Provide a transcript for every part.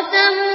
قسم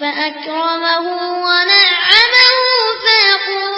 فأكرمه ونعمه فيقول